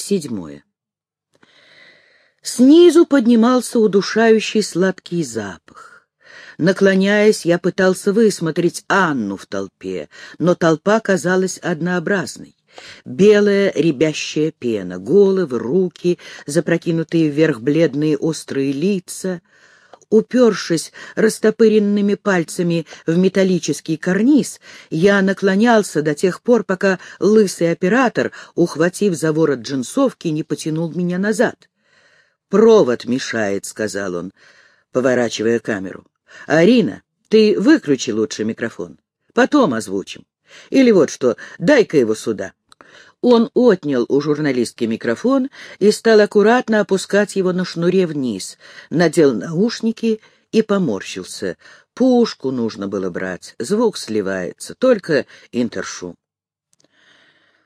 седьмое. Снизу поднимался удушающий сладкий запах. Наклоняясь, я пытался высмотреть Анну в толпе, но толпа казалась однообразной. Белая рябящая пена, головы, руки, запрокинутые вверх бледные острые лица — Упершись растопыренными пальцами в металлический карниз, я наклонялся до тех пор, пока лысый оператор, ухватив за ворот джинсовки, не потянул меня назад. «Провод мешает», — сказал он, поворачивая камеру. «Арина, ты выключи лучше микрофон. Потом озвучим. Или вот что, дай-ка его сюда». Он отнял у журналистки микрофон и стал аккуратно опускать его на шнуре вниз, надел наушники и поморщился. Пушку нужно было брать, звук сливается, только интершум.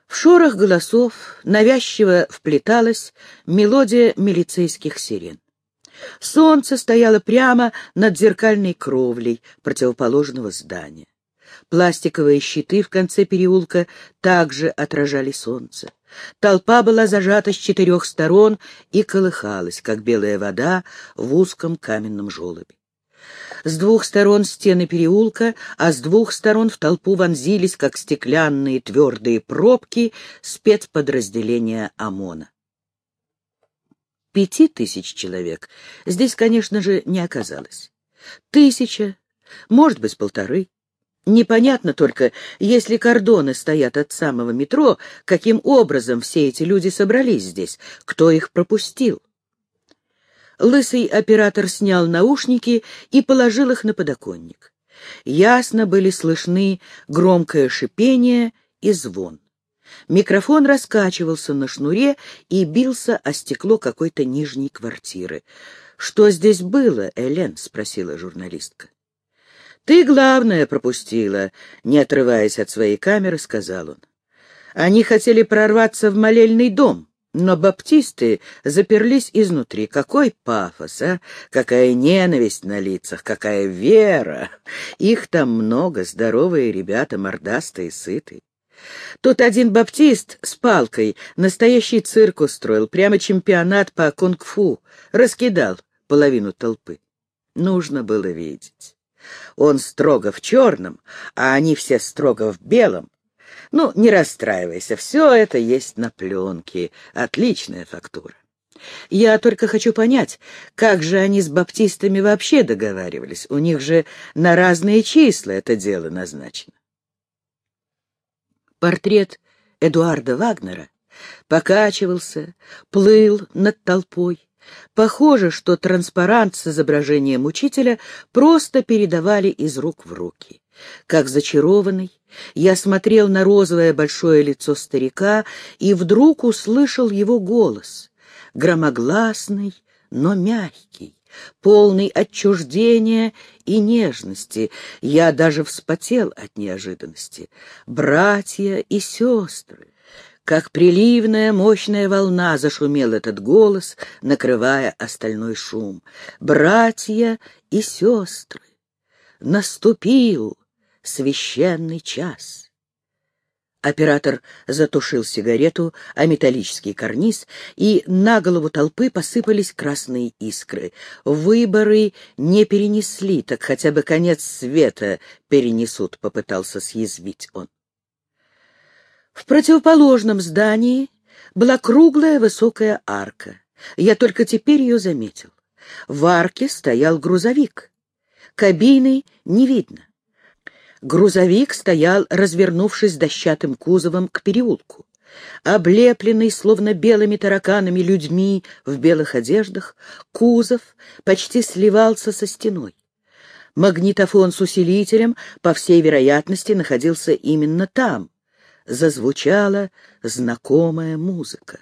В шорох голосов навязчиво вплеталась мелодия милицейских сирен. Солнце стояло прямо над зеркальной кровлей противоположного здания. Пластиковые щиты в конце переулка также отражали солнце. Толпа была зажата с четырех сторон и колыхалась, как белая вода в узком каменном желобе. С двух сторон стены переулка, а с двух сторон в толпу вонзились, как стеклянные твердые пробки, спецподразделения ОМОНа. Пяти тысяч человек здесь, конечно же, не оказалось. Тысяча, может быть, полторы. Непонятно только, если кордоны стоят от самого метро, каким образом все эти люди собрались здесь, кто их пропустил. Лысый оператор снял наушники и положил их на подоконник. Ясно были слышны громкое шипение и звон. Микрофон раскачивался на шнуре и бился о стекло какой-то нижней квартиры. «Что здесь было, Элен?» — спросила журналистка. «Ты, главное, пропустила», — не отрываясь от своей камеры, сказал он. «Они хотели прорваться в молельный дом». Но баптисты заперлись изнутри. Какой пафос, а? Какая ненависть на лицах, какая вера! Их там много, здоровые ребята, мордастые, сытые. Тут один баптист с палкой настоящий цирк устроил, прямо чемпионат по кунг-фу, раскидал половину толпы. Нужно было видеть. Он строго в черном, а они все строго в белом. Ну, не расстраивайся, все это есть на пленке. Отличная фактура. Я только хочу понять, как же они с баптистами вообще договаривались. У них же на разные числа это дело назначено. Портрет Эдуарда Вагнера покачивался, плыл над толпой. Похоже, что транспарант с изображением учителя просто передавали из рук в руки. Как зачарованный, я смотрел на розовое большое лицо старика и вдруг услышал его голос, громогласный, но мягкий, полный отчуждения и нежности. Я даже вспотел от неожиданности. Братья и сестры, как приливная мощная волна зашумел этот голос, накрывая остальной шум. «Братья и сестры! Наступил священный час!» Оператор затушил сигарету о металлический карниз, и на голову толпы посыпались красные искры. Выборы не перенесли, так хотя бы конец света перенесут, — попытался съязвить он. В противоположном здании была круглая высокая арка. Я только теперь ее заметил. В арке стоял грузовик. Кабины не видно. Грузовик стоял, развернувшись дощатым кузовом к переулку. Облепленный, словно белыми тараканами, людьми в белых одеждах, кузов почти сливался со стеной. Магнитофон с усилителем, по всей вероятности, находился именно там зазвучала знакомая музыка.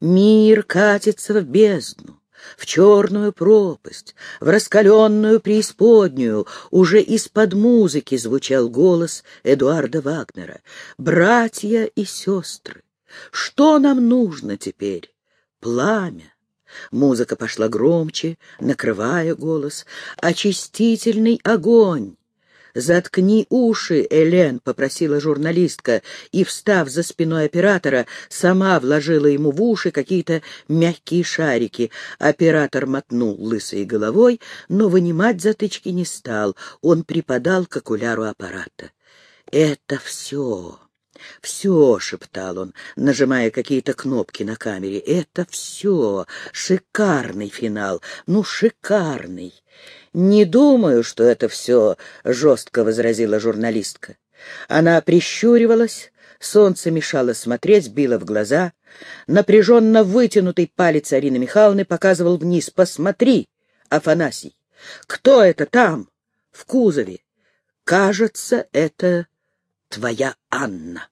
Мир катится в бездну, в черную пропасть, в раскаленную преисподнюю. Уже из-под музыки звучал голос Эдуарда Вагнера. «Братья и сестры, что нам нужно теперь? Пламя». Музыка пошла громче, накрывая голос. «Очистительный огонь! «Заткни уши, Элен», — попросила журналистка, и, встав за спиной оператора, сама вложила ему в уши какие-то мягкие шарики. Оператор мотнул лысой головой, но вынимать затычки не стал. Он припадал к окуляру аппарата. «Это все!» «Все», — шептал он, нажимая какие-то кнопки на камере, — «это все. Шикарный финал. Ну, шикарный». «Не думаю, что это все», — жестко возразила журналистка. Она прищуривалась, солнце мешало смотреть, било в глаза. Напряженно вытянутый палец Арины Михайловны показывал вниз. «Посмотри, Афанасий, кто это там, в кузове? Кажется, это твоя Анна».